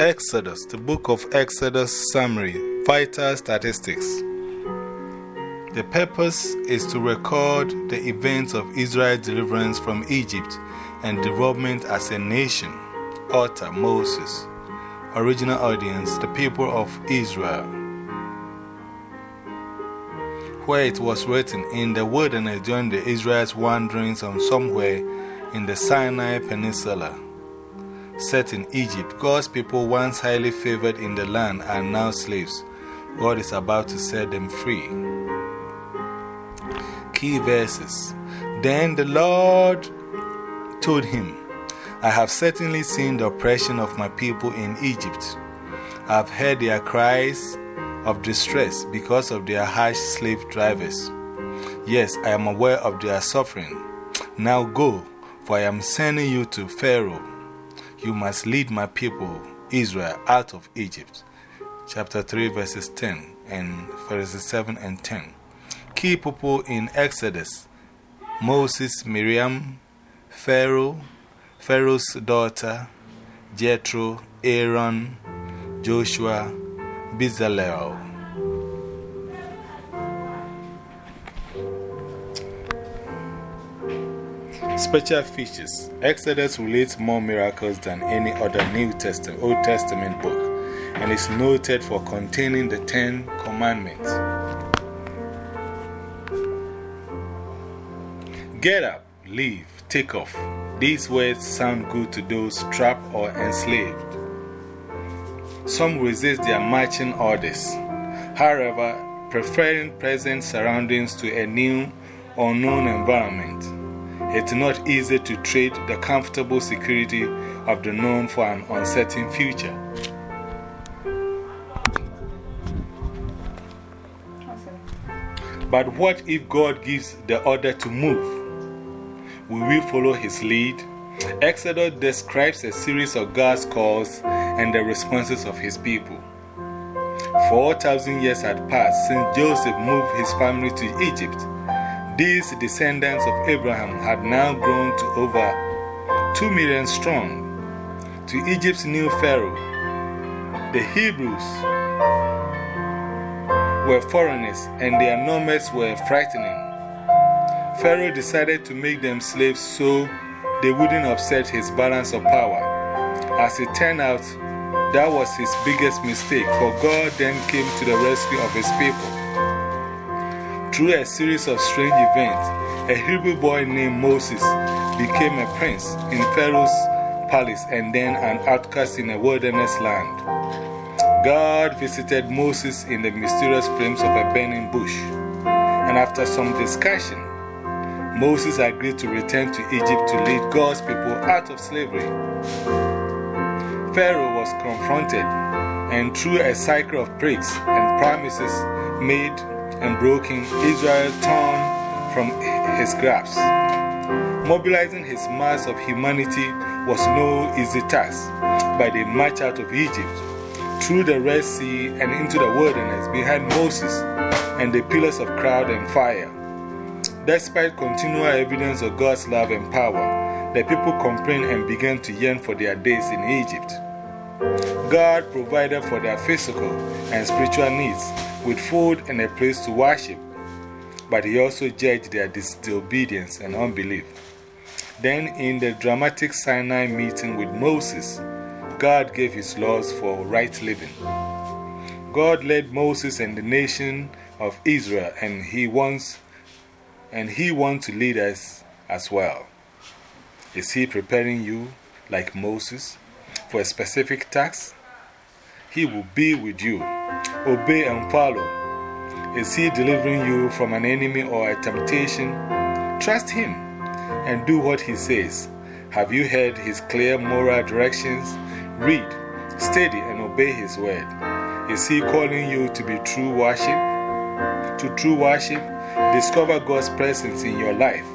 Exodus, the book of Exodus summary, vital statistics. The purpose is to record the events of Israel's deliverance from Egypt and development as a nation. Author Moses. Original audience, the people of Israel. Where it was written, in the wilderness during the Israel's wanderings on somewhere in the Sinai Peninsula set in Egypt, God's people, once highly favored in the land, are now slaves. God is about to set them free. Key verses. Then the Lord told him, I have certainly seen the oppression of my people in Egypt. I have heard their cries of distress because of their harsh slave drivers. Yes, I am aware of their suffering. Now go, for I am sending you to Pharaoh you must lead my people, Israel, out of Egypt. Chapter 3, verses 10 and verses 7 and 10. Key people in Exodus Moses, Miriam, Pharaoh, Pharaoh's daughter, Jethro, Aaron, Joshua, Bezalel. Special features Exodus relates more miracles than any other New Testament, Old Testament book and is noted for containing the Ten Commandments. Get up, leave, take off. These words sound good to those trapped or enslaved. Some resist their marching orders, however, preferring present surroundings to a new, unknown environment. It's not easy to trade the comfortable security of the known for an uncertain future. But what if God gives the order to move? Will we follow his lead? Exodus describes a series of God's calls and the responses of his people. 4,000 years had passed since Joseph moved his family to Egypt. These descendants of Abraham had now grown to over 2 million strong. To Egypt's new Pharaoh, the Hebrews were foreigners and their numbers were frightening. Pharaoh decided to make them slaves so they wouldn't upset his balance of power. As it turned out, that was his biggest mistake, for God then came to the rescue of his people. Through a series of strange events, a Hebrew boy named Moses became a prince in Pharaoh's palace and then an outcast in a wilderness land. God visited Moses in the mysterious flames of a burning bush, and after some discussion, Moses agreed to return to Egypt to lead God's people out of slavery. Pharaoh was confronted, and through a cycle of breaks and promises made and broken, Israel torn from his grasp. Mobilizing his mass of humanity was no easy task, but they marched out of Egypt, through the Red Sea and into the wilderness behind Moses and the pillars of cloud and fire. Despite continual evidence of God's love and power, the people complained and began to yearn for their days in Egypt. God provided for their physical and spiritual needs with food and a place to worship, but He also judged their disobedience and unbelief. Then, in the dramatic Sinai meeting with Moses, God gave His laws for right living. God led Moses and the nation of Israel, and He wants, and he wants to lead us as well. Is He preparing you, like Moses, for a specific task? He will be with you. Obey and follow. Is He delivering you from an enemy or a temptation? Trust Him and do what He says. Have you heard His clear moral directions? Read, study, and obey His word. Is He calling you to be true worship? To true worship, discover God's presence in your life,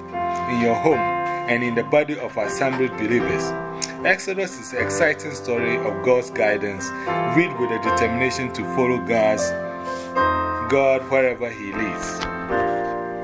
in your home, and in the body of assembled believers. Exodus is an exciting story of God's guidance. Read with a determination to follow God's, God wherever He leads.